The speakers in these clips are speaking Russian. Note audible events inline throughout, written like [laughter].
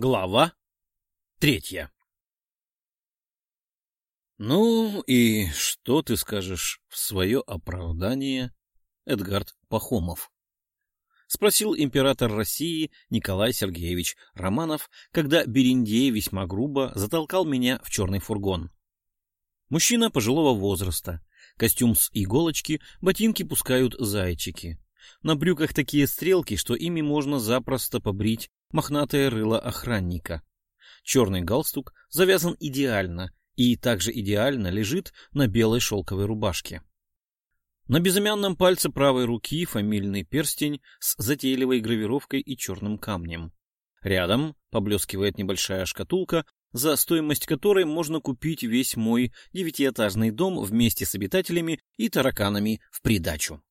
Глава третья «Ну и что ты скажешь в свое оправдание, Эдгард Пахомов?» — спросил император России Николай Сергеевич Романов, когда Берендей весьма грубо затолкал меня в черный фургон. Мужчина пожилого возраста, костюм с иголочки, ботинки пускают зайчики. На брюках такие стрелки, что ими можно запросто побрить мохнатое рыло охранника. Черный галстук завязан идеально и также идеально лежит на белой шелковой рубашке. На безымянном пальце правой руки фамильный перстень с затейливой гравировкой и черным камнем. Рядом поблескивает небольшая шкатулка, за стоимость которой можно купить весь мой девятиэтажный дом вместе с обитателями и тараканами в придачу.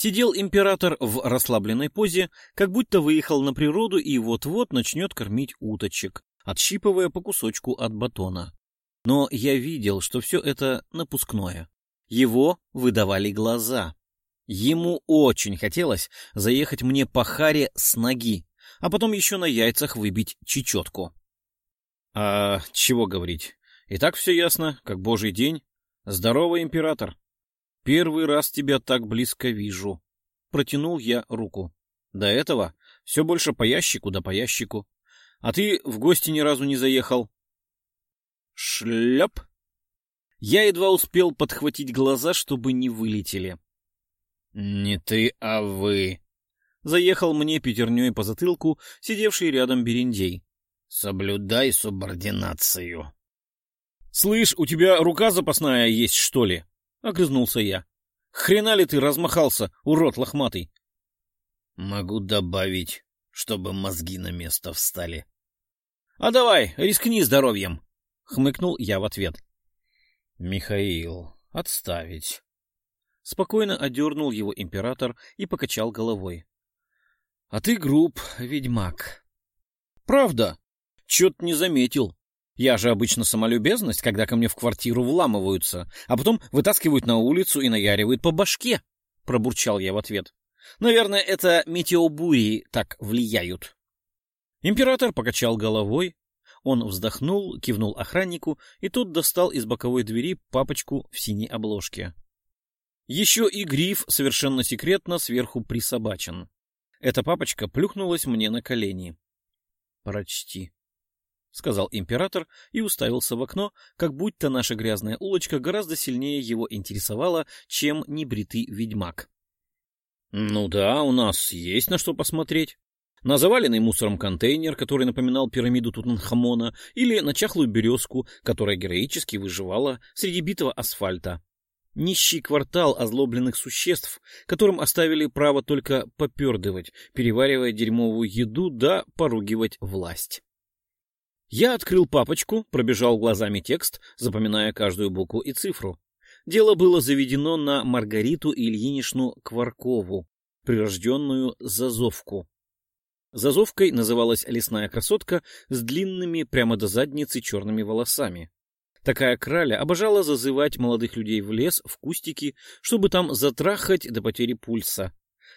Сидел император в расслабленной позе, как будто выехал на природу и вот-вот начнет кормить уточек, отщипывая по кусочку от батона. Но я видел, что все это напускное. Его выдавали глаза. Ему очень хотелось заехать мне по харе с ноги, а потом еще на яйцах выбить чечетку. А чего говорить? И так все ясно, как божий день. Здорово, император. Первый раз тебя так близко вижу. Протянул я руку. До этого все больше по ящику да по ящику. А ты в гости ни разу не заехал. Шляп! Я едва успел подхватить глаза, чтобы не вылетели. Не ты, а вы. Заехал мне пятерней по затылку, сидевший рядом Берендей. Соблюдай субординацию. Слышь, у тебя рука запасная есть, что ли? — огрызнулся я. — Хрена ли ты размахался, урод лохматый? — Могу добавить, чтобы мозги на место встали. — А давай, рискни здоровьем! — хмыкнул я в ответ. — Михаил, отставить. Спокойно одернул его император и покачал головой. — А ты груб, ведьмак. — Правда? Чё-то не заметил. Я же обычно самолюбезность, когда ко мне в квартиру вламываются, а потом вытаскивают на улицу и наяривают по башке, — пробурчал я в ответ. Наверное, это метеобури так влияют. Император покачал головой. Он вздохнул, кивнул охраннику, и тот достал из боковой двери папочку в синей обложке. Еще и гриф совершенно секретно сверху присобачен. Эта папочка плюхнулась мне на колени. «Прочти», — сказал император и уставился в окно, как будто наша грязная улочка гораздо сильнее его интересовала, чем небритый ведьмак. — Ну да, у нас есть на что посмотреть. На заваленный мусором контейнер, который напоминал пирамиду Тутанхамона, или на чахлую березку, которая героически выживала среди битого асфальта. Нищий квартал озлобленных существ, которым оставили право только попердывать, переваривая дерьмовую еду да поругивать власть. Я открыл папочку, пробежал глазами текст, запоминая каждую букву и цифру. Дело было заведено на Маргариту Ильинишну Кваркову, прирожденную Зазовку. Зазовкой называлась лесная красотка с длинными прямо до задницы черными волосами. Такая краля обожала зазывать молодых людей в лес, в кустики, чтобы там затрахать до потери пульса,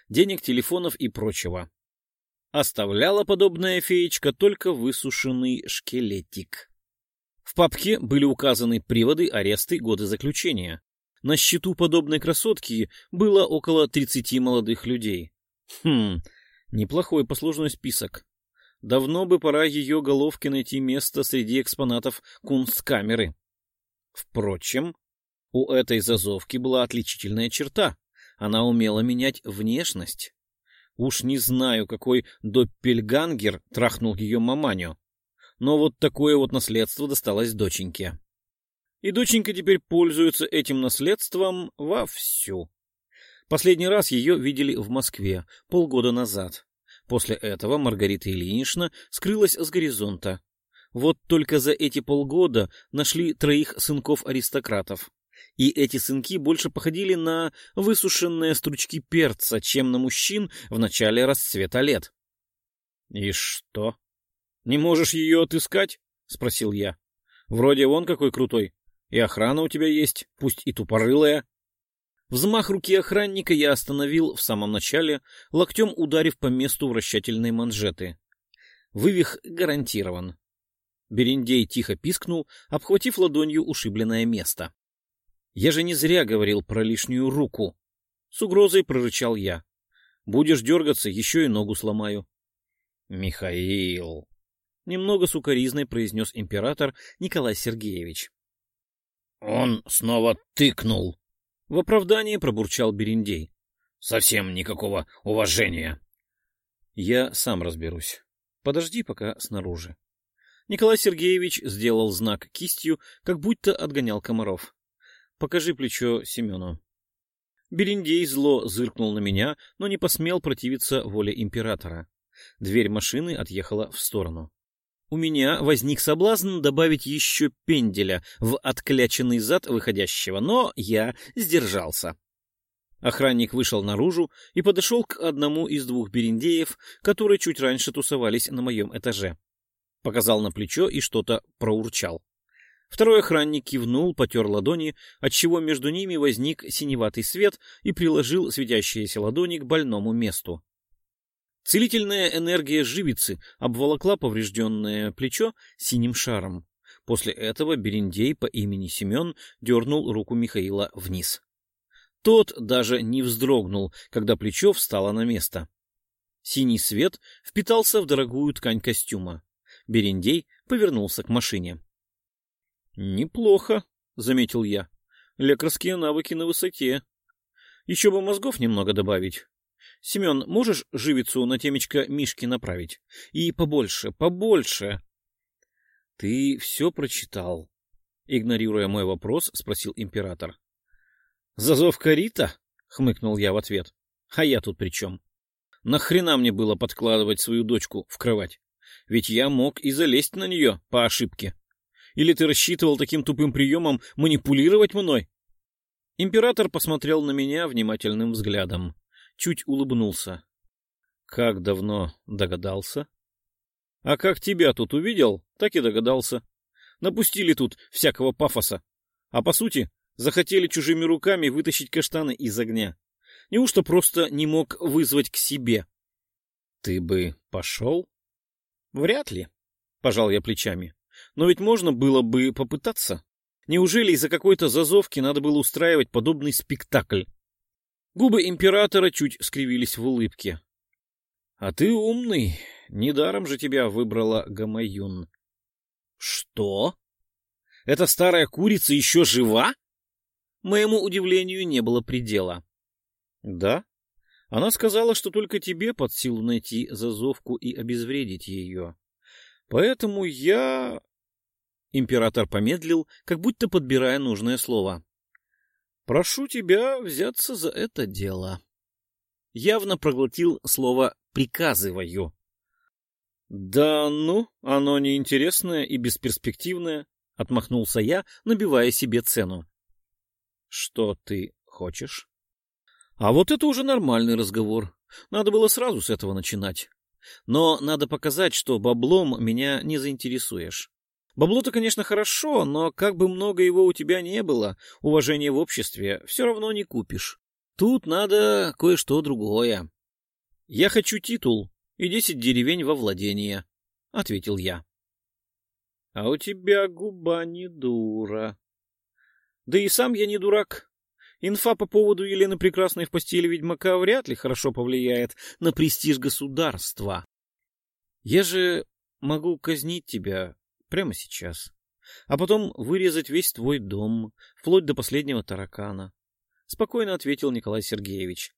денег, телефонов и прочего. Оставляла подобная феечка только высушенный шкелетик. В папке были указаны приводы, аресты, годы заключения. На счету подобной красотки было около 30 молодых людей. Хм, неплохой послужной список. Давно бы пора ее головке найти место среди экспонатов кунсткамеры. Впрочем, у этой зазовки была отличительная черта. Она умела менять внешность. Уж не знаю, какой доппельгангер трахнул ее маманю, но вот такое вот наследство досталось доченьке. И доченька теперь пользуется этим наследством вовсю. Последний раз ее видели в Москве полгода назад. После этого Маргарита Ильинична скрылась с горизонта. Вот только за эти полгода нашли троих сынков-аристократов и эти сынки больше походили на высушенные стручки перца, чем на мужчин в начале расцвета лет. — И что? Не можешь ее отыскать? — спросил я. — Вроде он какой крутой. И охрана у тебя есть, пусть и тупорылая. Взмах руки охранника я остановил в самом начале, локтем ударив по месту вращательной манжеты. Вывих гарантирован. Берендей тихо пискнул, обхватив ладонью ушибленное место. Я же не зря говорил про лишнюю руку. С угрозой прорычал я. Будешь дергаться, еще и ногу сломаю. Михаил. Немного сукоризной произнес император Николай Сергеевич. Он снова тыкнул. В оправдании пробурчал Берендей. Совсем никакого уважения. Я сам разберусь. Подожди пока снаружи. Николай Сергеевич сделал знак кистью, как будто отгонял комаров. Покажи плечо Семену. Берендей зло зыркнул на меня, но не посмел противиться воле императора. Дверь машины отъехала в сторону. У меня возник соблазн добавить еще пенделя в откляченный зад выходящего, но я сдержался. Охранник вышел наружу и подошел к одному из двух берендеев, которые чуть раньше тусовались на моем этаже. Показал на плечо и что-то проурчал. Второй охранник кивнул, потер ладони, отчего между ними возник синеватый свет и приложил светящиеся ладони к больному месту. Целительная энергия живицы обволокла поврежденное плечо синим шаром. После этого Берендей по имени Семен дернул руку Михаила вниз. Тот даже не вздрогнул, когда плечо встало на место. Синий свет впитался в дорогую ткань костюма. Берендей повернулся к машине. «Неплохо», — заметил я. «Лекарские навыки на высоте. Еще бы мозгов немного добавить. Семен, можешь живицу на темечко Мишки направить? И побольше, побольше!» «Ты все прочитал?» Игнорируя мой вопрос, спросил император. «Зазовка Рита?» — хмыкнул я в ответ. «А я тут при чем? Нахрена мне было подкладывать свою дочку в кровать? Ведь я мог и залезть на нее по ошибке». Или ты рассчитывал таким тупым приемом манипулировать мной? Император посмотрел на меня внимательным взглядом. Чуть улыбнулся. Как давно догадался? А как тебя тут увидел, так и догадался. Напустили тут всякого пафоса. А по сути, захотели чужими руками вытащить каштаны из огня. Неужто просто не мог вызвать к себе? Ты бы пошел? Вряд ли, пожал я плечами. Но ведь можно было бы попытаться. Неужели из-за какой-то зазовки надо было устраивать подобный спектакль? Губы императора чуть скривились в улыбке. — А ты умный. Недаром же тебя выбрала Гамаюн. — Что? Эта старая курица еще жива? Моему удивлению не было предела. — Да. Она сказала, что только тебе под силу найти зазовку и обезвредить ее. Поэтому я... Император помедлил, как будто подбирая нужное слово. «Прошу тебя взяться за это дело». Явно проглотил слово «приказываю». «Да ну, оно неинтересное и бесперспективное», — отмахнулся я, набивая себе цену. «Что ты хочешь?» «А вот это уже нормальный разговор. Надо было сразу с этого начинать. Но надо показать, что баблом меня не заинтересуешь. Бабло-то, конечно, хорошо, но как бы много его у тебя не было, уважения в обществе все равно не купишь. Тут надо кое-что другое. — Я хочу титул и десять деревень во владение, — ответил я. — А у тебя губа не дура. Да и сам я не дурак. Инфа по поводу Елены Прекрасной в постели ведьмака вряд ли хорошо повлияет на престиж государства. Я же могу казнить тебя Прямо сейчас. А потом вырезать весь твой дом, вплоть до последнего таракана. Спокойно ответил Николай Сергеевич.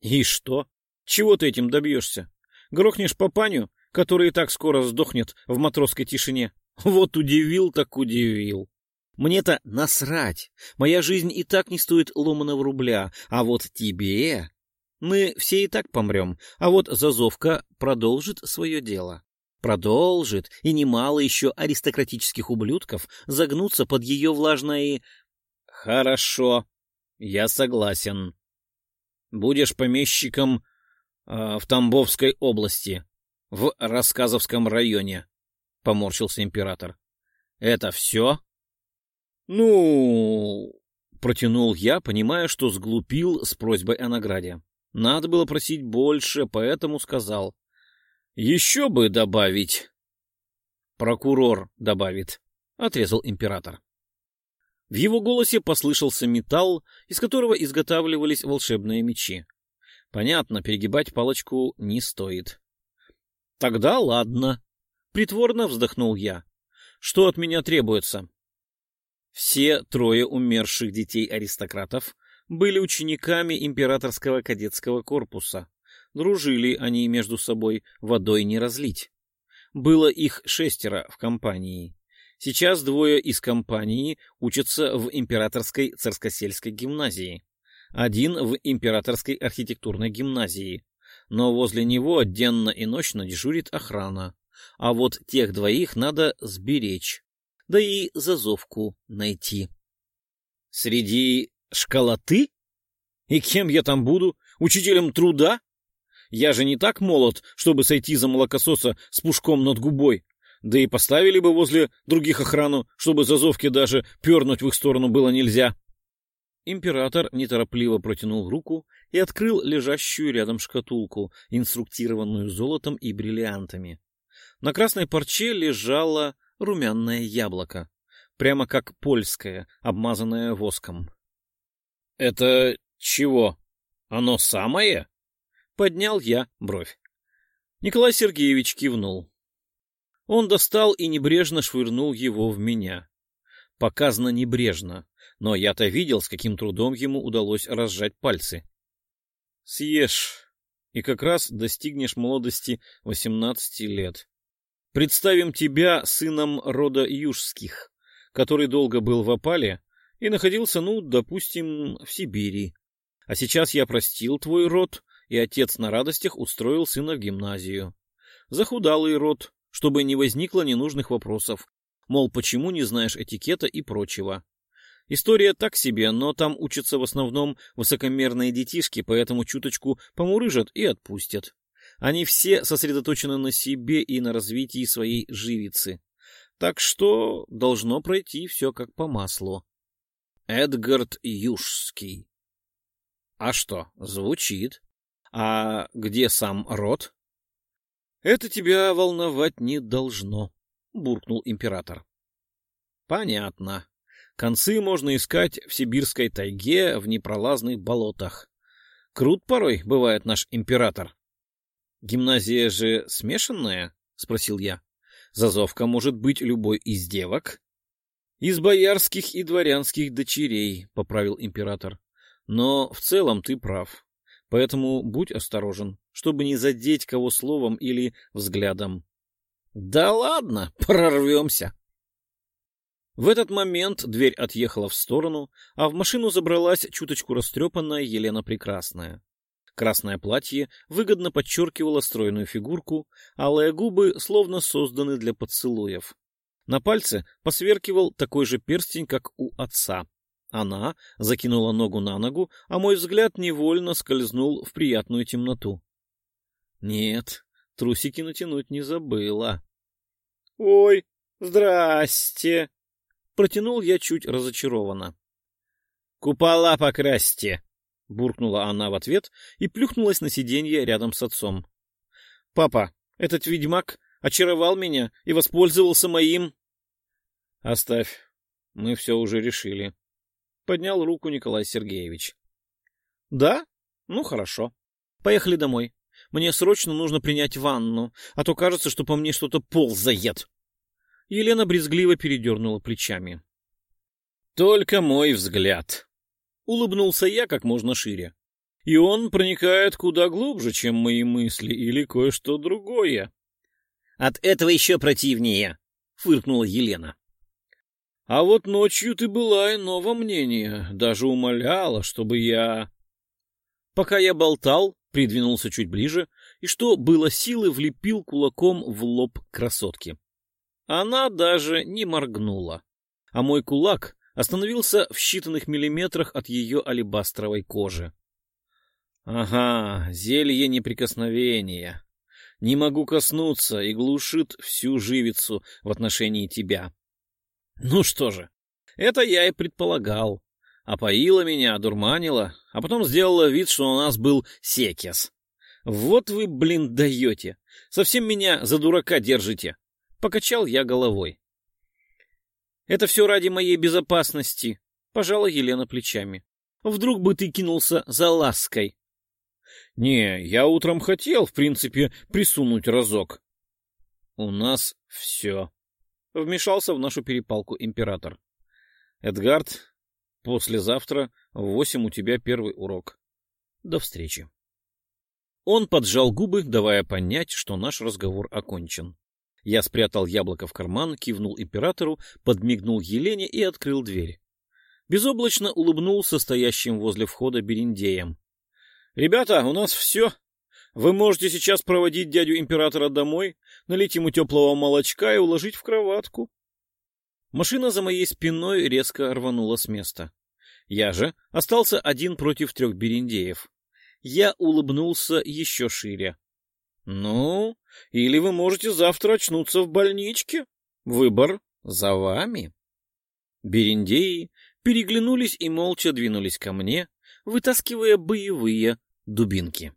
И что? Чего ты этим добьешься? Грохнешь папаню, который и так скоро сдохнет в матросской тишине? Вот удивил так удивил. Мне-то насрать. Моя жизнь и так не стоит ломаного рубля. А вот тебе... Мы все и так помрем. А вот Зазовка продолжит свое дело продолжит, и немало еще аристократических ублюдков загнутся под ее влажное «Хорошо, я согласен. Будешь помещиком э, в Тамбовской области, в Рассказовском районе», — поморщился император. «Это все?» «Ну...» — протянул я, понимая, что сглупил с просьбой о награде. Надо было просить больше, поэтому сказал. Еще бы добавить. Прокурор добавит, — отрезал император. В его голосе послышался металл, из которого изготавливались волшебные мечи. Понятно, перегибать палочку не стоит. — Тогда ладно. Притворно вздохнул я. — Что от меня требуется? Все трое умерших детей-аристократов были учениками императорского кадетского корпуса. Дружили они между собой, водой не разлить. Было их шестеро в компании. Сейчас двое из компании учатся в Императорской царскосельской гимназии. Один в Императорской архитектурной гимназии. Но возле него денно и ночно дежурит охрана. А вот тех двоих надо сберечь. Да и зазовку найти. Среди школоты? И кем я там буду? Учителем труда? Я же не так молод, чтобы сойти за молокососа с пушком над губой. Да и поставили бы возле других охрану, чтобы зазовки даже пернуть в их сторону было нельзя. Император неторопливо протянул руку и открыл лежащую рядом шкатулку, инструктированную золотом и бриллиантами. На красной парче лежало румяное яблоко, прямо как польское, обмазанное воском. — Это чего? Оно самое? — поднял я бровь. Николай Сергеевич кивнул. Он достал и небрежно швырнул его в меня. Показано небрежно, но я-то видел, с каким трудом ему удалось разжать пальцы. Съешь, и как раз достигнешь молодости восемнадцати лет. Представим тебя сыном рода Южских, который долго был в опале и находился, ну, допустим, в Сибири. А сейчас я простил твой род, и отец на радостях устроил сына в гимназию. Захудалый род, чтобы не возникло ненужных вопросов, мол, почему не знаешь этикета и прочего. История так себе, но там учатся в основном высокомерные детишки, поэтому чуточку помурыжат и отпустят. Они все сосредоточены на себе и на развитии своей живицы. Так что должно пройти все как по маслу. Эдгард Южский. А что, звучит. А где сам род? Это тебя волновать не должно, буркнул император. Понятно. Концы можно искать в сибирской тайге, в непролазных болотах. Крут порой бывает наш император. Гимназия же смешанная? спросил я. Зазовка может быть любой из девок? Из боярских и дворянских дочерей, поправил император. Но в целом ты прав. Поэтому будь осторожен, чтобы не задеть кого словом или взглядом. Да ладно, [laughs] прорвемся. В этот момент дверь отъехала в сторону, а в машину забралась чуточку растрепанная Елена Прекрасная. Красное платье выгодно подчеркивало стройную фигурку, алые губы словно созданы для поцелуев. На пальце посверкивал такой же перстень, как у отца. Она закинула ногу на ногу, а мой взгляд невольно скользнул в приятную темноту. Нет, трусики натянуть не забыла. — Ой, здрасте! — протянул я чуть разочарованно. — Купола покрасьте! — буркнула она в ответ и плюхнулась на сиденье рядом с отцом. — Папа, этот ведьмак очаровал меня и воспользовался моим... — Оставь, мы все уже решили, Поднял руку Николай Сергеевич. Да? Ну, хорошо. Поехали домой. Мне срочно нужно принять ванну, а то кажется, что по мне что-то ползает. Елена брезгливо передернула плечами. Только мой взгляд. Улыбнулся я как можно шире. И он проникает куда глубже, чем мои мысли или кое-что другое. От этого еще противнее, фыркнула Елена. А вот ночью ты была иного мнения, даже умоляла, чтобы я... Пока я болтал, придвинулся чуть ближе, и что было силы, влепил кулаком в лоб красотки. Она даже не моргнула, а мой кулак остановился в считанных миллиметрах от ее алебастровой кожи. Ага, зелье неприкосновения. Не могу коснуться и глушит всю живицу в отношении тебя. Ну что же, это я и предполагал. Опоила меня, одурманила, а потом сделала вид, что у нас был секес. Вот вы, блин, даете. Совсем меня за дурака держите. Покачал я головой. Это все ради моей безопасности, пожала Елена плечами. Вдруг бы ты кинулся за лаской. Не, я утром хотел, в принципе, присунуть разок. У нас все. Вмешался в нашу перепалку император. Эдгард, послезавтра в восемь у тебя первый урок. До встречи. Он поджал губы, давая понять, что наш разговор окончен. Я спрятал яблоко в карман, кивнул императору, подмигнул Елене и открыл дверь. Безоблачно улыбнулся стоящим возле входа бериндеям. — Ребята, у нас все. Вы можете сейчас проводить дядю императора домой, налить ему теплого молочка и уложить в кроватку. Машина за моей спиной резко рванула с места. Я же остался один против трех бериндеев я улыбнулся еще шире. «Ну, или вы можете завтра очнуться в больничке. Выбор за вами». Бериндеи переглянулись и молча двинулись ко мне, вытаскивая боевые дубинки.